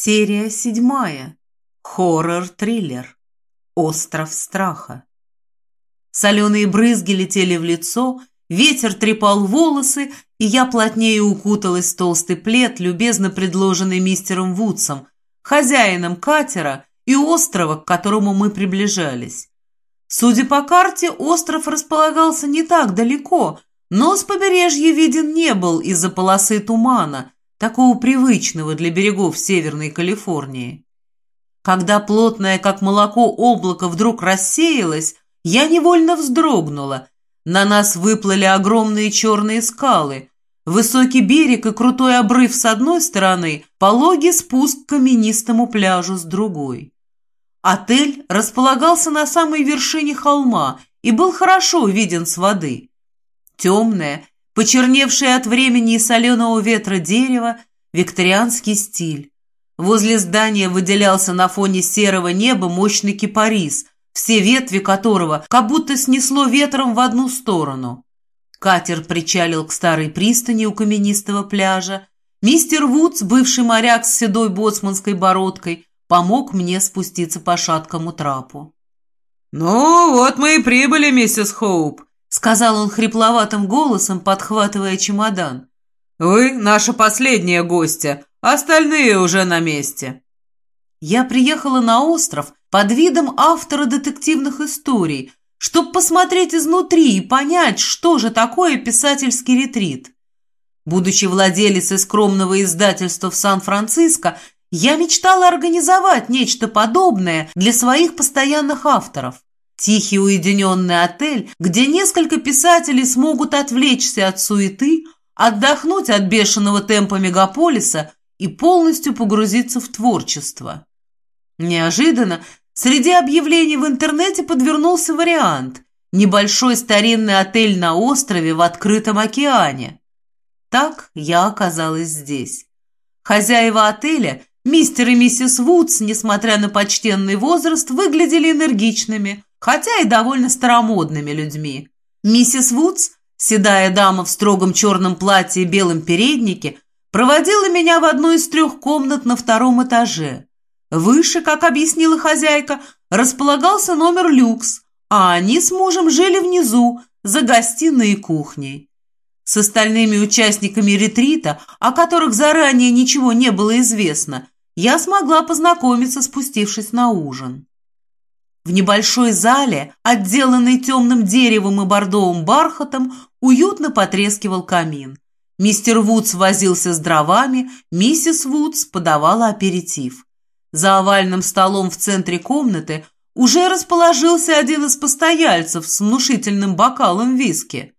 Серия седьмая. Хоррор-триллер. Остров страха. Соленые брызги летели в лицо, ветер трепал волосы, и я плотнее укуталась в толстый плед, любезно предложенный мистером Вудсом, хозяином катера и острова, к которому мы приближались. Судя по карте, остров располагался не так далеко, но с побережья виден не был из-за полосы тумана – такого привычного для берегов Северной Калифорнии. Когда плотное, как молоко, облако вдруг рассеялось, я невольно вздрогнула. На нас выплыли огромные черные скалы, высокий берег и крутой обрыв с одной стороны, пологий спуск к каменистому пляжу с другой. Отель располагался на самой вершине холма и был хорошо виден с воды. Темная, почерневшее от времени и соленого ветра дерево, викторианский стиль. Возле здания выделялся на фоне серого неба мощный кипарис, все ветви которого как будто снесло ветром в одну сторону. Катер причалил к старой пристани у каменистого пляжа. Мистер Вудс, бывший моряк с седой боцманской бородкой, помог мне спуститься по шаткому трапу. «Ну, вот мы и прибыли, миссис Хоуп», — сказал он хрипловатым голосом, подхватывая чемодан. «Вы наша последняя гостья, остальные уже на месте». Я приехала на остров под видом автора детективных историй, чтобы посмотреть изнутри и понять, что же такое писательский ретрит. Будучи владелицей скромного издательства в Сан-Франциско, я мечтала организовать нечто подобное для своих постоянных авторов. Тихий уединенный отель, где несколько писателей смогут отвлечься от суеты, отдохнуть от бешеного темпа мегаполиса и полностью погрузиться в творчество. Неожиданно среди объявлений в интернете подвернулся вариант – небольшой старинный отель на острове в открытом океане. Так я оказалась здесь. Хозяева отеля, мистер и миссис Вудс, несмотря на почтенный возраст, выглядели энергичными – хотя и довольно старомодными людьми. Миссис Вудс, седая дама в строгом черном платье и белом переднике, проводила меня в одну из трех комнат на втором этаже. Выше, как объяснила хозяйка, располагался номер люкс, а они с мужем жили внизу, за гостиной и кухней. С остальными участниками ретрита, о которых заранее ничего не было известно, я смогла познакомиться, спустившись на ужин. В небольшой зале, отделанной темным деревом и бордовым бархатом, уютно потрескивал камин. Мистер Вудс возился с дровами, миссис Вудс подавала аперитив. За овальным столом в центре комнаты уже расположился один из постояльцев с внушительным бокалом виски.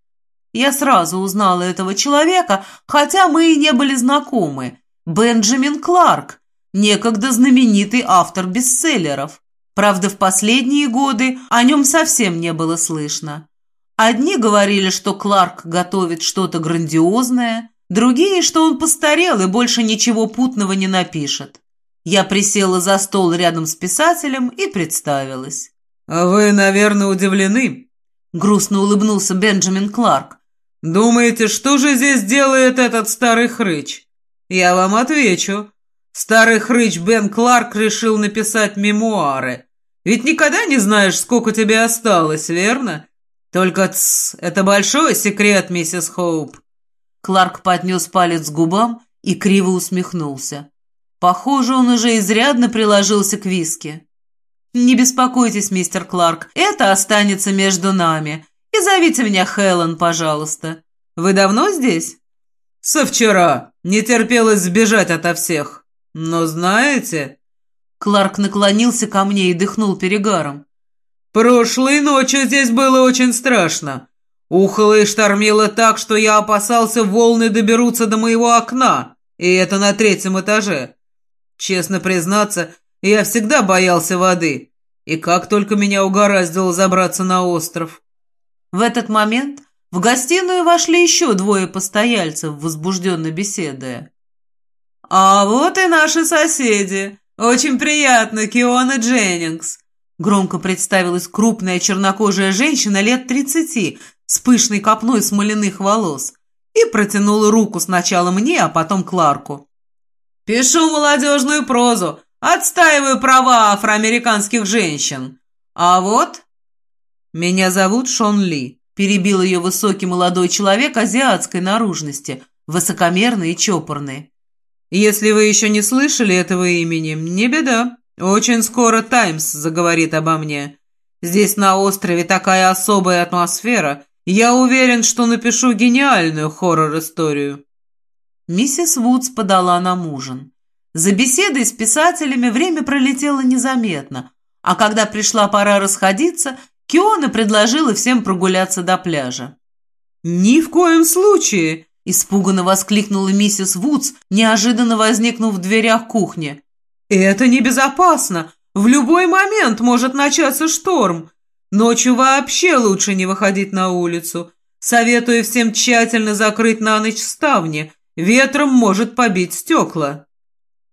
Я сразу узнала этого человека, хотя мы и не были знакомы. Бенджамин Кларк, некогда знаменитый автор бестселлеров. Правда, в последние годы о нем совсем не было слышно. Одни говорили, что Кларк готовит что-то грандиозное, другие, что он постарел и больше ничего путного не напишет. Я присела за стол рядом с писателем и представилась. «Вы, наверное, удивлены?» Грустно улыбнулся Бенджамин Кларк. «Думаете, что же здесь делает этот старый хрыч?» «Я вам отвечу. Старый хрыч Бен Кларк решил написать мемуары, ведь никогда не знаешь, сколько тебе осталось, верно? Только тс, это большой секрет, миссис Хоуп. Кларк поднес палец к губам и криво усмехнулся. Похоже, он уже изрядно приложился к виске. «Не беспокойтесь, мистер Кларк, это останется между нами. И зовите меня Хелен, пожалуйста. Вы давно здесь?» «Со вчера. Не терпелось сбежать ото всех. Но знаете, Кларк наклонился ко мне и дыхнул перегаром. «Прошлой ночью здесь было очень страшно. Ухало и штормило так, что я опасался, волны доберутся до моего окна, и это на третьем этаже. Честно признаться, я всегда боялся воды, и как только меня угораздило забраться на остров». В этот момент в гостиную вошли еще двое постояльцев, возбужденно беседуя. «А вот и наши соседи», «Очень приятно, Киона Дженнингс!» Громко представилась крупная чернокожая женщина лет тридцати с пышной копной смоляных волос и протянула руку сначала мне, а потом Кларку. Пишу молодежную прозу, отстаиваю права афроамериканских женщин. А вот...» «Меня зовут Шон Ли», — перебил ее высокий молодой человек азиатской наружности, высокомерный и чопорный. «Если вы еще не слышали этого имени, не беда. Очень скоро «Таймс» заговорит обо мне. Здесь на острове такая особая атмосфера. Я уверен, что напишу гениальную хоррор-историю». Миссис Вудс подала нам ужин. За беседой с писателями время пролетело незаметно, а когда пришла пора расходиться, Киона предложила всем прогуляться до пляжа. «Ни в коем случае!» – испуганно воскликнула миссис Вудс, неожиданно возникнув в дверях кухни. «Это небезопасно! В любой момент может начаться шторм! Ночью вообще лучше не выходить на улицу. Советую всем тщательно закрыть на ночь ставни. Ветром может побить стекла».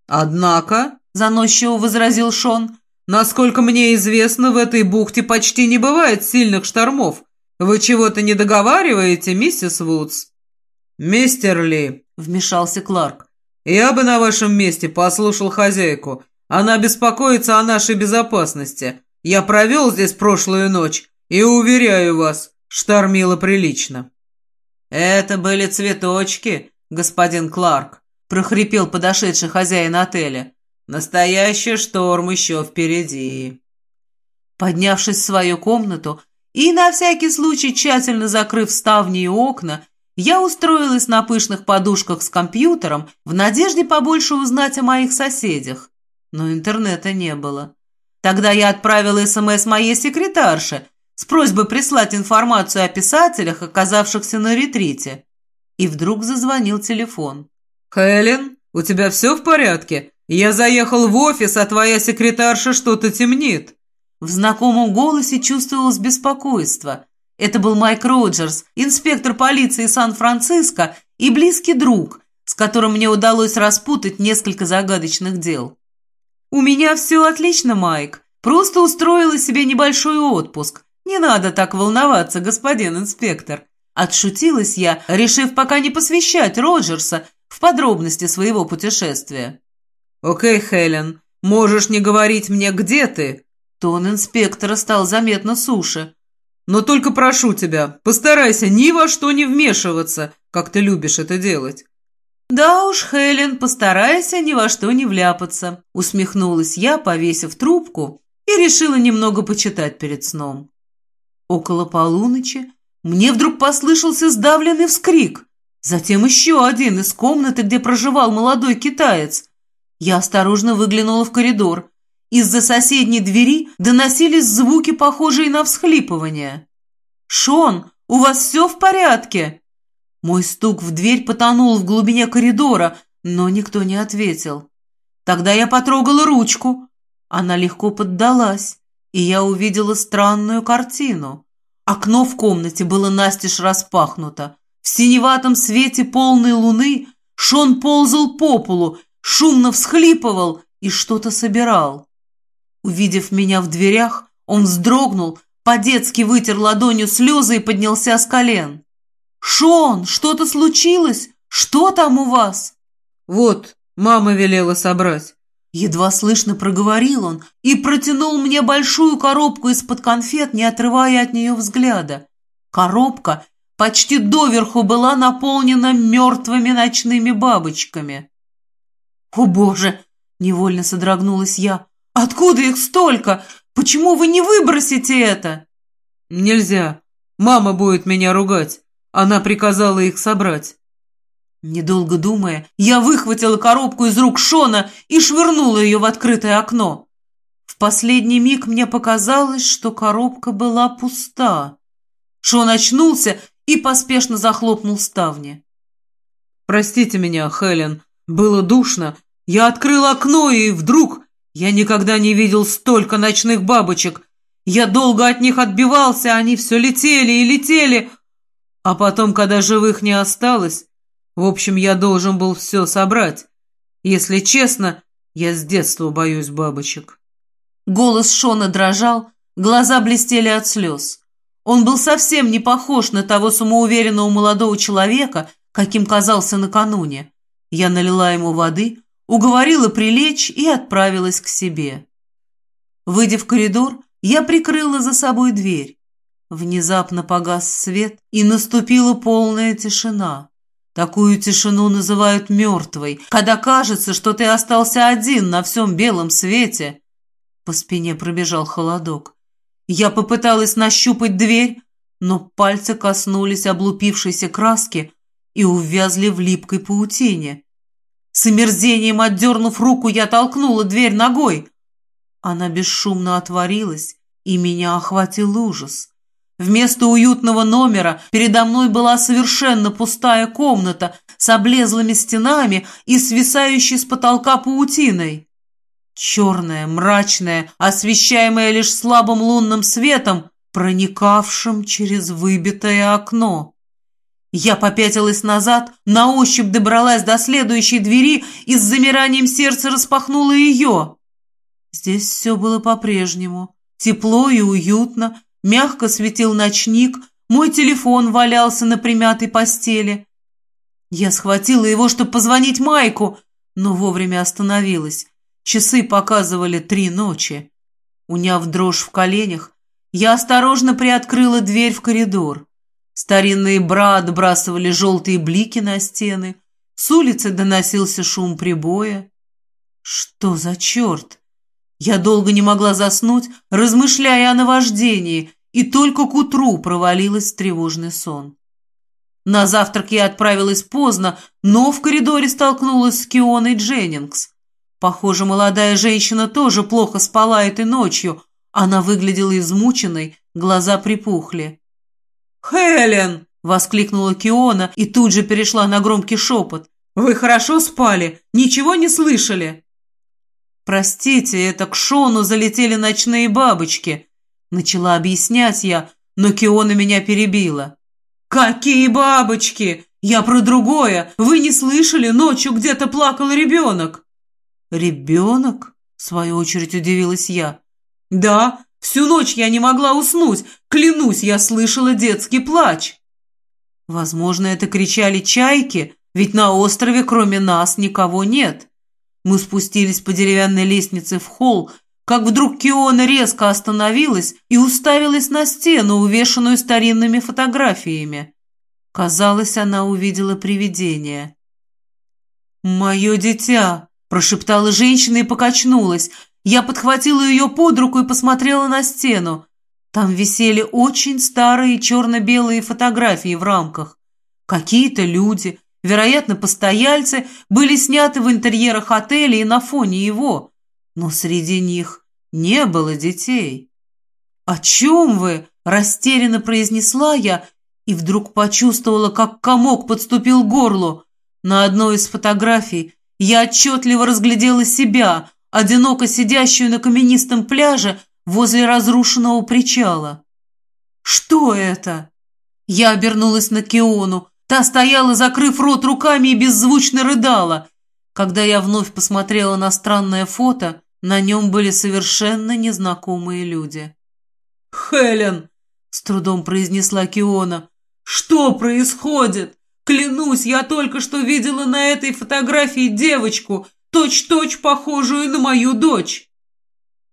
«Однако», – заносчиво возразил Шон, – «насколько мне известно, в этой бухте почти не бывает сильных штормов. Вы чего-то не договариваете, миссис Вудс?» «Мистер Ли», – вмешался Кларк, – «я бы на вашем месте послушал хозяйку. Она беспокоится о нашей безопасности. Я провел здесь прошлую ночь и, уверяю вас, штормило прилично». «Это были цветочки, господин Кларк», – прохрипел подошедший хозяин отеля. «Настоящий шторм еще впереди». Поднявшись в свою комнату и на всякий случай тщательно закрыв ставни и окна, я устроилась на пышных подушках с компьютером в надежде побольше узнать о моих соседях. Но интернета не было. Тогда я отправила СМС моей секретарше с просьбой прислать информацию о писателях, оказавшихся на ретрите. И вдруг зазвонил телефон. «Хелен, у тебя все в порядке? Я заехал в офис, а твоя секретарша что-то темнит». В знакомом голосе чувствовалось беспокойство. Это был Майк Роджерс, инспектор полиции Сан-Франциско и близкий друг, с которым мне удалось распутать несколько загадочных дел. «У меня все отлично, Майк. Просто устроила себе небольшой отпуск. Не надо так волноваться, господин инспектор». Отшутилась я, решив пока не посвящать Роджерса в подробности своего путешествия. «Окей, Хелен, можешь не говорить мне, где ты?» Тон инспектора стал заметно суше. «Но только прошу тебя, постарайся ни во что не вмешиваться, как ты любишь это делать. «Да уж, Хелен, постарайся ни во что не вляпаться», усмехнулась я, повесив трубку, и решила немного почитать перед сном. Около полуночи мне вдруг послышался сдавленный вскрик, затем еще один из комнаты, где проживал молодой китаец. Я осторожно выглянула в коридор. Из-за соседней двери доносились звуки, похожие на всхлипывание. «Шон, у вас все в порядке?» Мой стук в дверь потонул в глубине коридора, но никто не ответил. Тогда я потрогала ручку. Она легко поддалась, и я увидела странную картину. Окно в комнате было настежь распахнуто. В синеватом свете полной луны Шон ползал по полу, шумно всхлипывал и что-то собирал. Увидев меня в дверях, он вздрогнул, по-детски вытер ладонью слезы и поднялся с колен. «Шон, что-то случилось? Что там у вас?» «Вот, мама велела собрать». Едва слышно проговорил он и протянул мне большую коробку из-под конфет, не отрывая от нее взгляда. Коробка почти доверху была наполнена мертвыми ночными бабочками. «О, Боже!» — невольно содрогнулась я. «Откуда их столько? Почему вы не выбросите это?» «Нельзя. Мама будет меня ругать. Она приказала их собрать. Недолго думая, я выхватила коробку из рук Шона и швырнула ее в открытое окно. В последний миг мне показалось, что коробка была пуста. Шон очнулся и поспешно захлопнул ставни. «Простите меня, Хелен, было душно. Я открыл окно, и вдруг я никогда не видел столько ночных бабочек. Я долго от них отбивался, они все летели и летели, а потом, когда живых не осталось, в общем, я должен был все собрать. Если честно, я с детства боюсь бабочек. Голос Шона дрожал, глаза блестели от слез. Он был совсем не похож на того самоуверенного молодого человека, каким казался накануне. Я налила ему воды, уговорила прилечь и отправилась к себе. Выйдя в коридор, я прикрыла за собой дверь. Внезапно погас свет, и наступила полная тишина. Такую тишину называют мертвой, когда кажется, что ты остался один на всем белом свете. По спине пробежал холодок. Я попыталась нащупать дверь, но пальцы коснулись облупившейся краски и увязли в липкой паутине. С омерзением отдернув руку, я толкнула дверь ногой. Она бесшумно отворилась, и меня охватил ужас. Вместо уютного номера передо мной была совершенно пустая комната с облезлыми стенами и свисающей с потолка паутиной. Черная, мрачная, освещаемая лишь слабым лунным светом, проникавшим через выбитое окно. Я попятилась назад, на ощупь добралась до следующей двери и с замиранием сердца распахнула ее. Здесь все было по-прежнему. Тепло и уютно, мягко светил ночник, мой телефон валялся на примятой постели. Я схватила его, чтобы позвонить Майку, но вовремя остановилась. Часы показывали три ночи. Уняв дрожь в коленях, я осторожно приоткрыла дверь в коридор. Старинные бра отбрасывали желтые блики на стены. С улицы доносился шум прибоя. Что за черт? Я долго не могла заснуть, размышляя о наваждении, и только к утру провалилась в тревожный сон. На завтрак я отправилась поздно, но в коридоре столкнулась с Кионой Дженнингс. Похоже, молодая женщина тоже плохо спала этой ночью, она выглядела измученной, глаза припухли. «Хелен!» — воскликнула Киона и тут же перешла на громкий шепот. «Вы хорошо спали? Ничего не слышали?» «Простите, это к Шону залетели ночные бабочки», — начала объяснять я, но Киона меня перебила. «Какие бабочки? Я про другое. Вы не слышали? Ночью где-то плакал ребенок». «Ребенок?» — в свою очередь удивилась я. «Да, всю ночь я не могла уснуть. Клянусь, я слышала детский плач». «Возможно, это кричали чайки, ведь на острове кроме нас никого нет». Мы спустились по деревянной лестнице в холл, как вдруг Киона резко остановилась и уставилась на стену, увешанную старинными фотографиями. Казалось, она увидела привидение. «Мое дитя!» – прошептала женщина и покачнулась, я подхватила ее под руку и посмотрела на стену. Там висели очень старые черно-белые фотографии в рамках. Какие-то люди, вероятно, постояльцы, были сняты в интерьерах отеля и на фоне его. Но среди них не было детей. «О чем вы?» – растерянно произнесла я и вдруг почувствовала, как комок подступил к горлу. На одной из фотографий я отчетливо разглядела себя – одиноко сидящую на каменистом пляже возле разрушенного причала. «Что это?» Я обернулась на Киону. Та стояла, закрыв рот руками и беззвучно рыдала. Когда я вновь посмотрела на странное фото, на нем были совершенно незнакомые люди. «Хелен!» — с трудом произнесла Киона. «Что происходит? Клянусь, я только что видела на этой фотографии девочку, точь-точь похожую на мою дочь.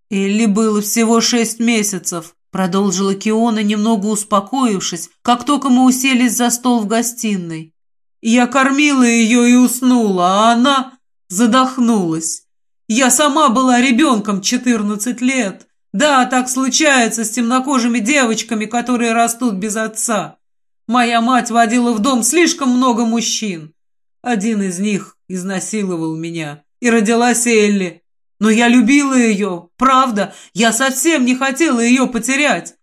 Элли было всего шесть месяцев, продолжила Киона, немного успокоившись, как только мы уселись за стол в гостиной. Я кормила ее и уснула, а она задохнулась. Я сама была ребенком четырнадцать лет. Да, так случается с темнокожими девочками, которые растут без отца. Моя мать водила в дом слишком много мужчин. Один из них изнасиловал меня и родилась Элли. Но я любила ее, правда, я совсем не хотела ее потерять.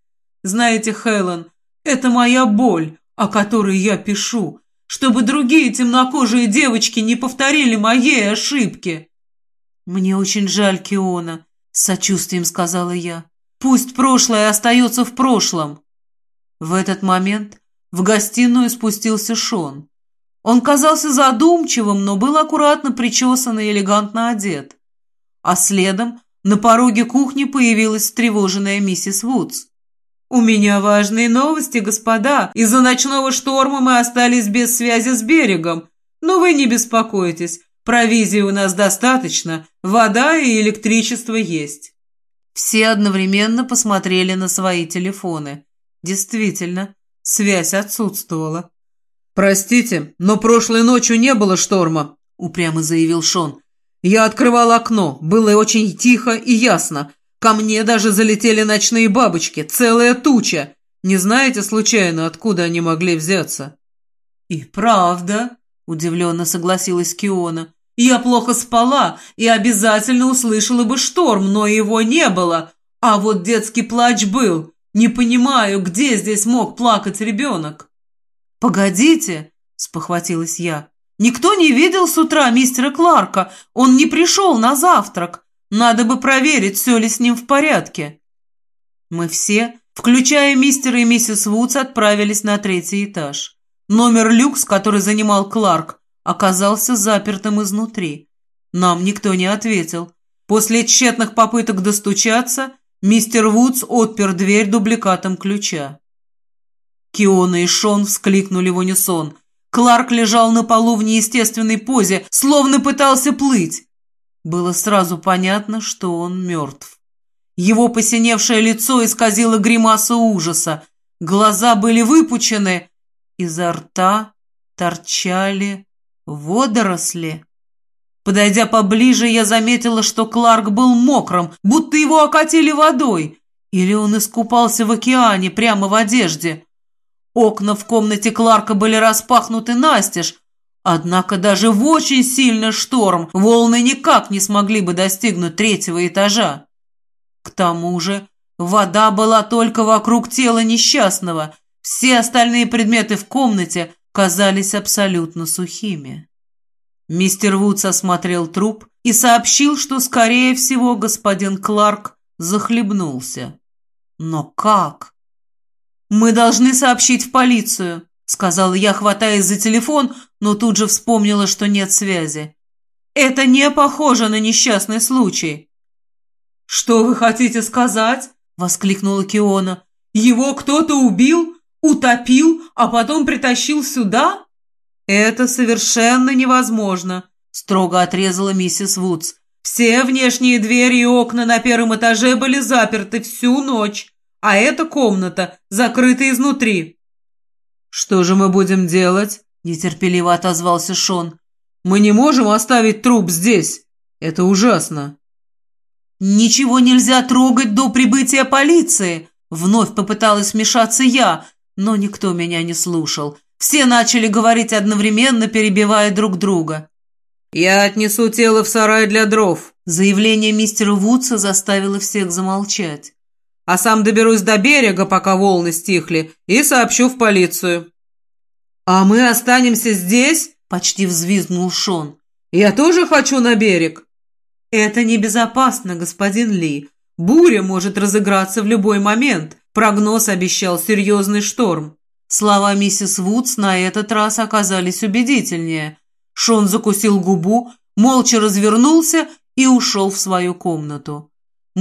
Знаете, Хелен, это моя боль, о которой я пишу, чтобы другие темнокожие девочки не повторили моей ошибки. Мне очень жаль Киона, с сочувствием сказала я. Пусть прошлое остается в прошлом. В этот момент в гостиную спустился Шон. Он казался задумчивым, но был аккуратно причесан и элегантно одет. А следом на пороге кухни появилась встревоженная миссис Вудс. «У меня важные новости, господа. Из-за ночного шторма мы остались без связи с берегом. Но вы не беспокойтесь. Провизии у нас достаточно, вода и электричество есть». Все одновременно посмотрели на свои телефоны. Действительно, связь отсутствовала. «Простите, но прошлой ночью не было шторма», — упрямо заявил Шон. «Я открывал окно, было очень тихо и ясно. Ко мне даже залетели ночные бабочки, целая туча. Не знаете, случайно, откуда они могли взяться?» «И правда», — удивленно согласилась Киона. «Я плохо спала и обязательно услышала бы шторм, но его не было. А вот детский плач был. Не понимаю, где здесь мог плакать ребенок?» «Погодите», — спохватилась я. «Никто не видел с утра мистера Кларка. Он не пришел на завтрак. Надо бы проверить, все ли с ним в порядке». Мы все, включая мистера и миссис Вудс, отправились на третий этаж. Номер люкс, который занимал Кларк, оказался запертым изнутри. Нам никто не ответил. После тщетных попыток достучаться, мистер Вудс отпер дверь дубликатом ключа. Киона и Шон вскликнули в унисон. Кларк лежал на полу в неестественной позе, словно пытался плыть. Было сразу понятно, что он мертв. Его посиневшее лицо исказило гримаса ужаса. Глаза были выпучены, изо рта торчали водоросли. Подойдя поближе, я заметила, что Кларк был мокрым, будто его окатили водой. Или он искупался в океане прямо в одежде. Окна в комнате Кларка были распахнуты настежь, однако даже в очень сильный шторм волны никак не смогли бы достигнуть третьего этажа. К тому же вода была только вокруг тела несчастного, все остальные предметы в комнате казались абсолютно сухими. Мистер Вудс осмотрел труп и сообщил, что, скорее всего, господин Кларк захлебнулся. Но как? «Мы должны сообщить в полицию», — сказала я, хватаясь за телефон, но тут же вспомнила, что нет связи. «Это не похоже на несчастный случай». «Что вы хотите сказать?» — воскликнула Киона. «Его кто-то убил, утопил, а потом притащил сюда?» «Это совершенно невозможно», — строго отрезала миссис Вудс. «Все внешние двери и окна на первом этаже были заперты всю ночь а эта комната закрыта изнутри». «Что же мы будем делать?» – нетерпеливо отозвался Шон. «Мы не можем оставить труп здесь. Это ужасно». «Ничего нельзя трогать до прибытия полиции!» Вновь попыталась вмешаться я, но никто меня не слушал. Все начали говорить одновременно, перебивая друг друга. «Я отнесу тело в сарай для дров», Заявление мистера Вудса заставило всех замолчать а сам доберусь до берега, пока волны стихли, и сообщу в полицию». «А мы останемся здесь?» – почти взвизгнул Шон. «Я тоже хочу на берег». «Это небезопасно, господин Ли. Буря может разыграться в любой момент. Прогноз обещал серьезный шторм». Слова миссис Вудс на этот раз оказались убедительнее. Шон закусил губу, молча развернулся и ушел в свою комнату.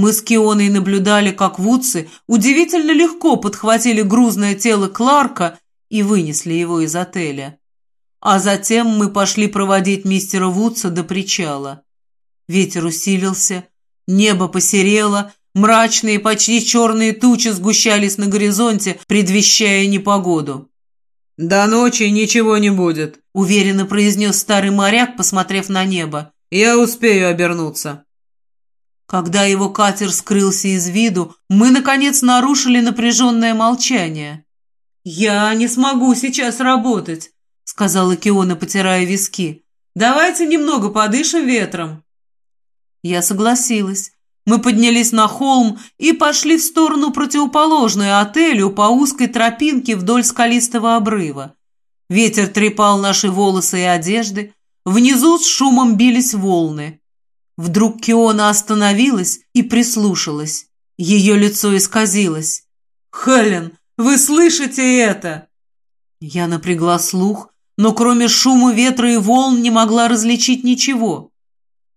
Мы с Кионой наблюдали, как вудсы удивительно легко подхватили грузное тело Кларка и вынесли его из отеля. А затем мы пошли проводить мистера Вудса до причала. Ветер усилился, небо посерело, мрачные, почти черные тучи сгущались на горизонте, предвещая непогоду. «До ночи ничего не будет», — уверенно произнес старый моряк, посмотрев на небо. «Я успею обернуться». Когда его катер скрылся из виду, мы, наконец, нарушили напряженное молчание. «Я не смогу сейчас работать», — сказала Киона, потирая виски. «Давайте немного подышим ветром». Я согласилась. Мы поднялись на холм и пошли в сторону противоположную отелю по узкой тропинке вдоль скалистого обрыва. Ветер трепал наши волосы и одежды, внизу с шумом бились волны. Вдруг Киона остановилась и прислушалась. Ее лицо исказилось. «Хелен, вы слышите это?» Я напрягла слух, но кроме шума ветра и волн не могла различить ничего.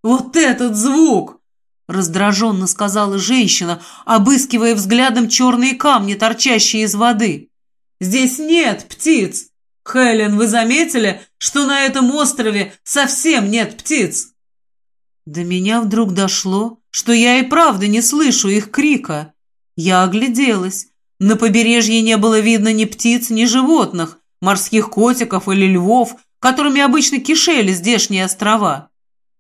«Вот этот звук!» — раздраженно сказала женщина, обыскивая взглядом черные камни, торчащие из воды. «Здесь нет птиц! Хелен, вы заметили, что на этом острове совсем нет птиц. До меня вдруг дошло, что я и правда не слышу их крика. Я огляделась. На побережье не было видно ни птиц, ни животных, морских котиков или львов, которыми обычно кишели здешние острова.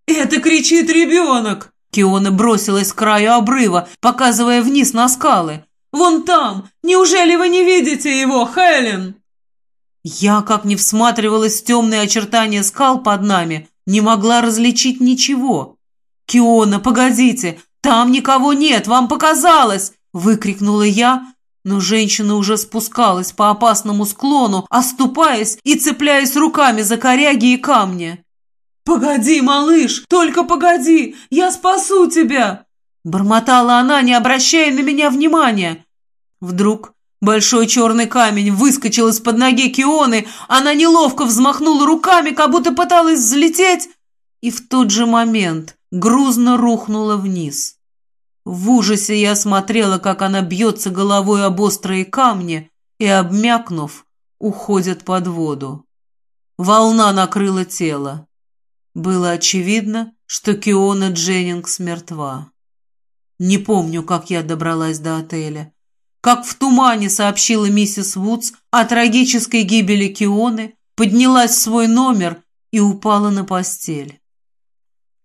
«Это кричит ребенок!» Киона бросилась к краю обрыва, показывая вниз на скалы. «Вон там! Неужели вы не видите его, Хелен?» Я, как не всматривалась в темные очертания скал под нами, не могла различить ничего. «Киона, погодите! Там никого нет! Вам показалось!» – выкрикнула я, но женщина уже спускалась по опасному склону, оступаясь и цепляясь руками за коряги и камни. «Погоди, малыш, только погоди! Я спасу тебя!» Бормотала она, не обращая на меня внимания. Вдруг большой черный камень выскочил из-под ноги Кионы, она неловко взмахнула руками, как будто пыталась взлететь, и в тот же момент грузно рухнула вниз. В ужасе я смотрела, как она бьется головой об острые камни и, обмякнув, уходит под воду. Волна накрыла тело. Было очевидно, что Киона Дженнингс мертва. Не помню, как я добралась до отеля. Как в тумане сообщила миссис Вудс о трагической гибели Кионы, поднялась в свой номер и упала на постель.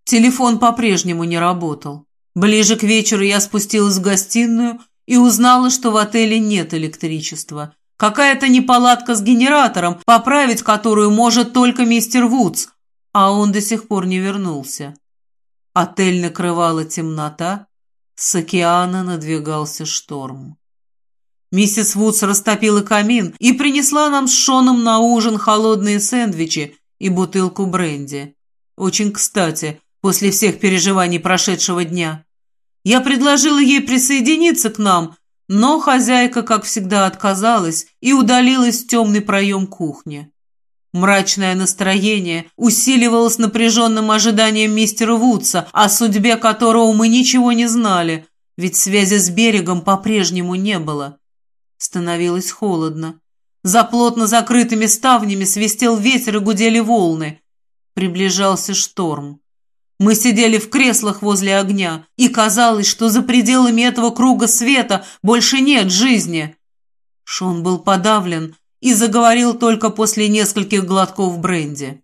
Телефон по-прежнему не работал. Ближе к вечеру я спустилась в гостиную и узнала, что в отеле нет электричества. Какая-то неполадка с генератором, поправить которую может только мистер Вудс, а он до сих пор не вернулся. Отель накрывала темнота, с океана надвигался шторм. Миссис Вудс растопила камин и принесла нам с Шоном на ужин холодные сэндвичи и бутылку бренди. Очень кстати, после всех переживаний прошедшего дня. Я предложила ей присоединиться к нам, но хозяйка, как всегда, отказалась и удалилась в темный проем кухни. Мрачное настроение усиливалось напряженным ожиданием мистера Вудса, о судьбе которого мы ничего не знали, ведь связи с берегом по-прежнему не было. Становилось холодно. За плотно закрытыми ставнями свистел ветер и гудели волны. Приближался шторм. Мы сидели в креслах возле огня, и казалось, что за пределами этого круга света больше нет жизни. Шон был подавлен, и заговорил только после нескольких глотков бренди.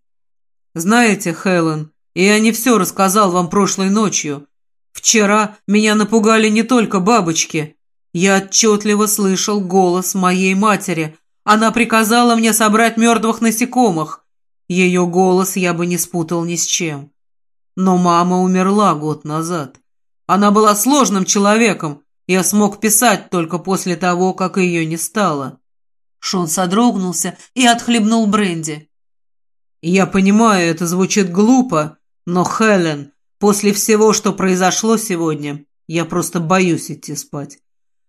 «Знаете, Хелен, я не все рассказал вам прошлой ночью. Вчера меня напугали не только бабочки. Я отчетливо слышал голос моей матери. Она приказала мне собрать мертвых насекомых. Ее голос я бы не спутал ни с чем. Но мама умерла год назад. Она была сложным человеком. Я смог писать только после того, как ее не стало. Шон содрогнулся и отхлебнул бренди. «Я понимаю, это звучит глупо, но, Хелен, после всего, что произошло сегодня, я просто боюсь идти спать».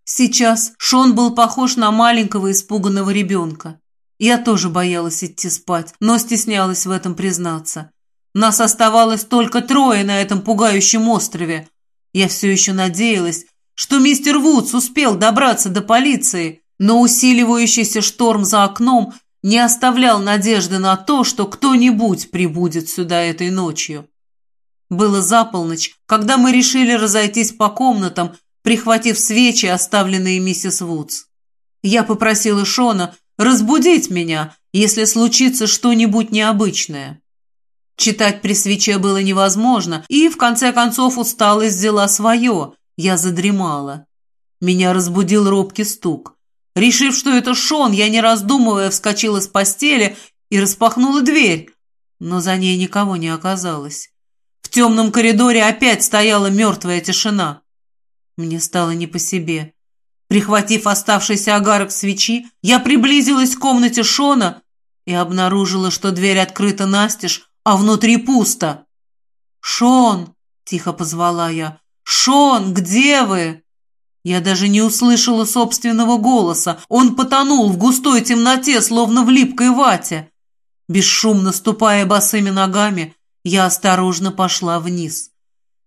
Сейчас Шон был похож на маленького испуганного ребенка. Я тоже боялась идти спать, но стеснялась в этом признаться. Нас оставалось только трое на этом пугающем острове. Я все еще надеялась, что мистер Вудс успел добраться до полиции, но усиливающийся шторм за окном не оставлял надежды на то, что кто-нибудь прибудет сюда этой ночью. Было за полночь, когда мы решили разойтись по комнатам, прихватив свечи, оставленные миссис Вудс. Я попросила Шона разбудить меня, если случится что-нибудь необычное. Читать при свече было невозможно, и, в конце концов, усталость взяла свое. Я задремала. Меня разбудил робкий стук. Решив, что это Шон, я, не раздумывая, вскочила с постели и распахнула дверь, но за ней никого не оказалось. В темном коридоре опять стояла мертвая тишина. Мне стало не по себе. Прихватив оставшийся огарок свечи, я приблизилась к комнате Шона и обнаружила, что дверь открыта настежь, а внутри пусто. «Шон!» – тихо позвала я. «Шон, где вы?» Я даже не услышала собственного голоса. Он потонул в густой темноте, словно в липкой вате. Бесшумно ступая босыми ногами, я осторожно пошла вниз.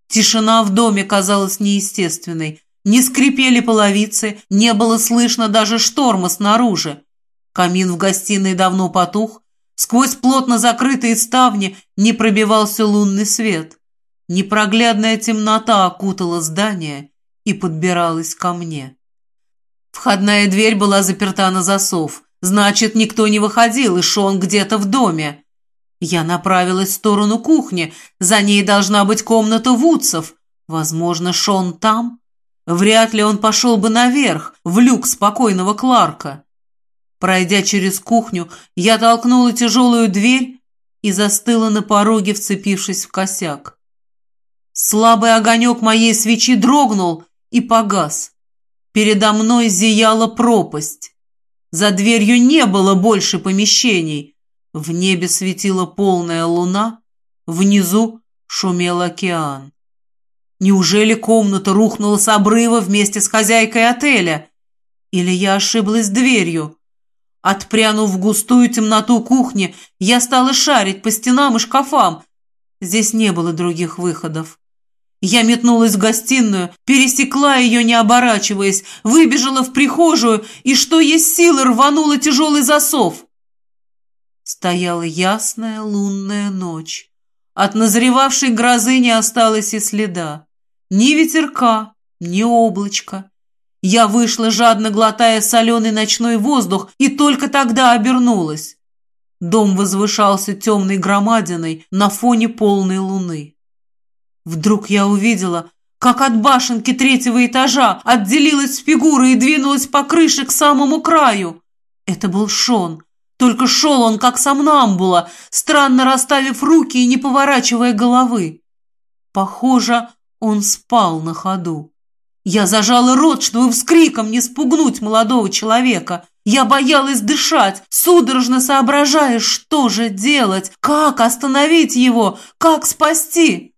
Тишина в доме казалась неестественной. Не скрипели половицы, не было слышно даже шторма снаружи. Камин в гостиной давно потух, Сквозь плотно закрытые ставни не пробивался лунный свет. Непроглядная темнота окутала здание и подбиралась ко мне. Входная дверь была заперта на засов. Значит, никто не выходил, и Шон где-то в доме. Я направилась в сторону кухни. За ней должна быть комната Вудсов. Возможно, Шон там? Вряд ли он пошел бы наверх, в люк спокойного Кларка. Пройдя через кухню, я толкнула тяжелую дверь и застыла на пороге, вцепившись в косяк. Слабый огонек моей свечи дрогнул и погас. Передо мной зияла пропасть. За дверью не было больше помещений. В небе светила полная луна, внизу шумел океан. Неужели комната рухнула с обрыва вместе с хозяйкой отеля? Или я ошиблась дверью? Отпрянув в густую темноту кухни, я стала шарить по стенам и шкафам. Здесь не было других выходов. Я метнулась в гостиную, пересекла ее, не оборачиваясь, выбежала в прихожую и, что есть силы, рванула тяжелый засов. Стояла ясная лунная ночь. От назревавшей грозы не осталось и следа. Ни ветерка, ни облачка. Я вышла, жадно глотая соленый ночной воздух, и только тогда обернулась. Дом возвышался темной громадиной на фоне полной луны. Вдруг я увидела, как от башенки третьего этажа отделилась фигура и двинулась по крыше к самому краю. Это был Шон. Только шел он, как сомнамбула, странно расставив руки и не поворачивая головы. Похоже, он спал на ходу. Я зажала рот, чтобы вскриком не спугнуть молодого человека. Я боялась дышать, судорожно соображая, что же делать, как остановить его, как спасти.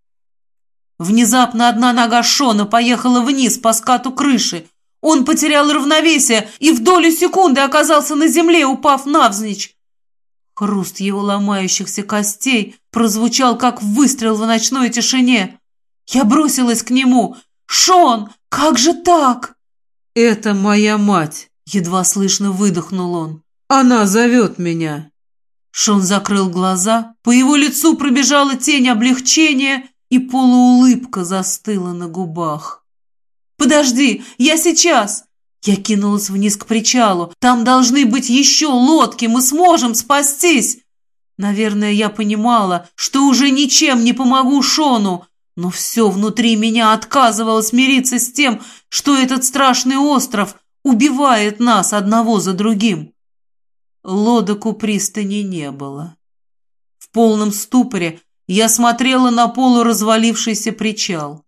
Внезапно одна нога Шона поехала вниз по скату крыши. Он потерял равновесие и в долю секунды оказался на земле, упав навзничь. Хруст его ломающихся костей прозвучал, как выстрел в ночной тишине. Я бросилась к нему. «Шон, как же так?» «Это моя мать», — едва слышно выдохнул он. «Она зовет меня». Шон закрыл глаза, по его лицу пробежала тень облегчения, и полуулыбка застыла на губах. «Подожди, я сейчас!» Я кинулась вниз к причалу. «Там должны быть еще лодки, мы сможем спастись!» Наверное, я понимала, что уже ничем не помогу Шону, но все внутри меня отказывалось смириться с тем, что этот страшный остров убивает нас одного за другим. Лодок у пристани не было. В полном ступоре я смотрела на полуразвалившийся причал.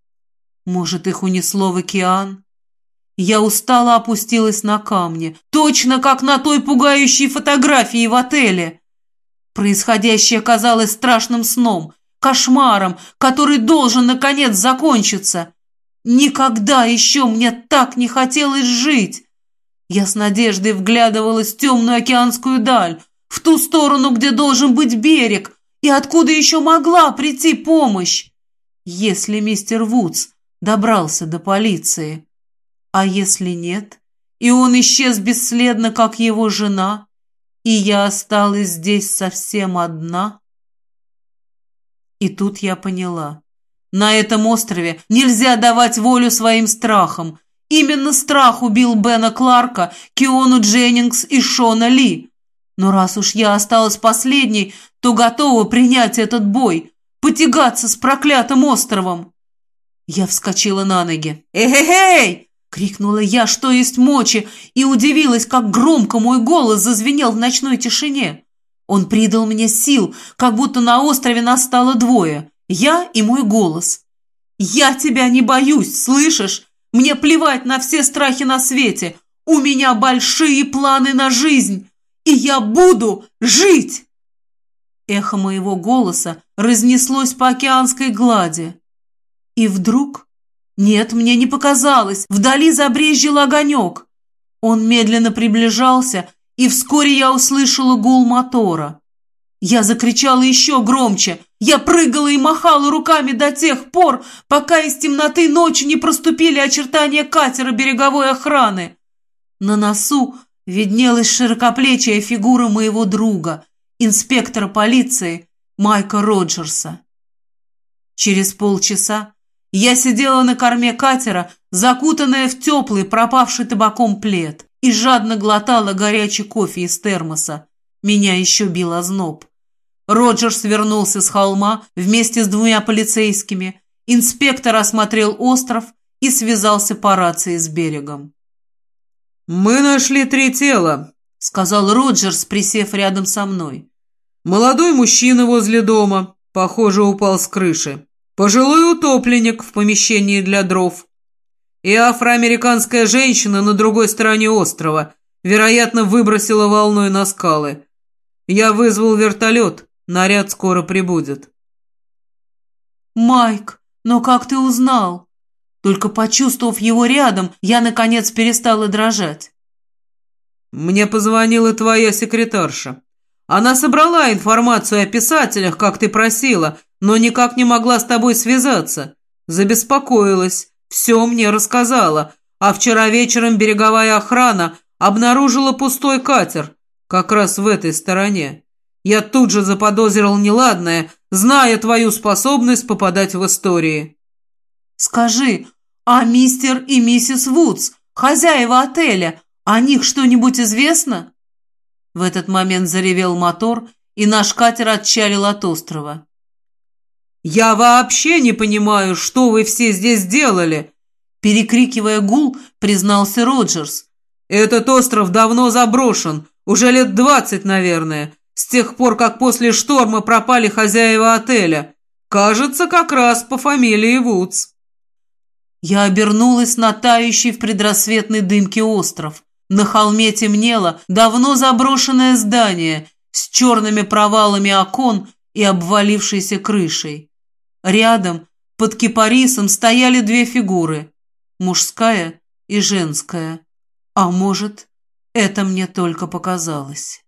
Может, их унесло в океан? Я устало опустилась на камни, точно как на той пугающей фотографии в отеле. Происходящее казалось страшным сном, кошмаром, который должен, наконец, закончиться. Никогда еще мне так не хотелось жить. Я с надеждой вглядывалась в темную океанскую даль, в ту сторону, где должен быть берег, и откуда еще могла прийти помощь? Если мистер Вудс добрался до полиции. А если нет, и он исчез бесследно, как его жена, и я осталась здесь совсем одна? И тут я поняла. На этом острове нельзя давать волю своим страхам. Именно страх убил Бена Кларка, Киону Дженнингс и Шона Ли. Но раз уж я осталась последней, то готова принять этот бой, потягаться с проклятым островом. Я вскочила на ноги. «Эй-эй-эй!» — крикнула я, что есть мочи, и удивилась, как громко мой голос зазвенел в ночной тишине. Он придал мне сил, как будто на острове нас стало двое. Я и мой голос. «Я тебя не боюсь, слышишь? Мне плевать на все страхи на свете. У меня большие планы на жизнь, и я буду жить!» Эхо моего голоса разнеслось по океанской глади. И вдруг... Нет, мне не показалось. Вдали забрезжил огонек. Он медленно приближался, и вскоре я услышала гул мотора. Я закричала еще громче. Я прыгала и махала руками до тех пор, пока из темноты ночи не проступили очертания катера береговой охраны. На носу виднелась широкоплечья фигура моего друга, инспектора полиции Майка Роджерса. Через полчаса я сидела на корме катера, закутанная в теплый, пропавший табаком плед, и жадно глотала горячий кофе из термоса. Меня еще бил озноб. Роджерс вернулся с холма вместе с двумя полицейскими. Инспектор осмотрел остров и связался по рации с берегом. «Мы нашли три тела», — сказал Роджерс, присев рядом со мной. «Молодой мужчина возле дома, похоже, упал с крыши. Пожилой утопленник в помещении для дров. И афроамериканская женщина на другой стороне острова, вероятно, выбросила волной на скалы. Я вызвал вертолет, наряд скоро прибудет». «Майк, но как ты узнал?» Только почувствовав его рядом, я, наконец, перестала дрожать. «Мне позвонила твоя секретарша. Она собрала информацию о писателях, как ты просила, но никак не могла с тобой связаться. Забеспокоилась, все мне рассказала, а вчера вечером береговая охрана обнаружила пустой катер, как раз в этой стороне. Я тут же заподозрил неладное, зная твою способность попадать в истории». «Скажи, а мистер и миссис Вудс, хозяева отеля, о них что-нибудь известно?» В этот момент заревел мотор, и наш катер отчалил от острова. «Я вообще не понимаю, что вы все здесь делали!» Перекрикивая гул, признался Роджерс. «Этот остров давно заброшен, уже лет двадцать, наверное, с тех пор, как после шторма пропали хозяева отеля. Кажется, как раз по фамилии Вудс». Я обернулась на тающий в предрассветной дымке остров. На холме темнело давно заброшенное здание с черными провалами окон и обвалившейся крышей. Рядом, под кипарисом, стояли две фигуры – мужская и женская. А может, это мне только показалось.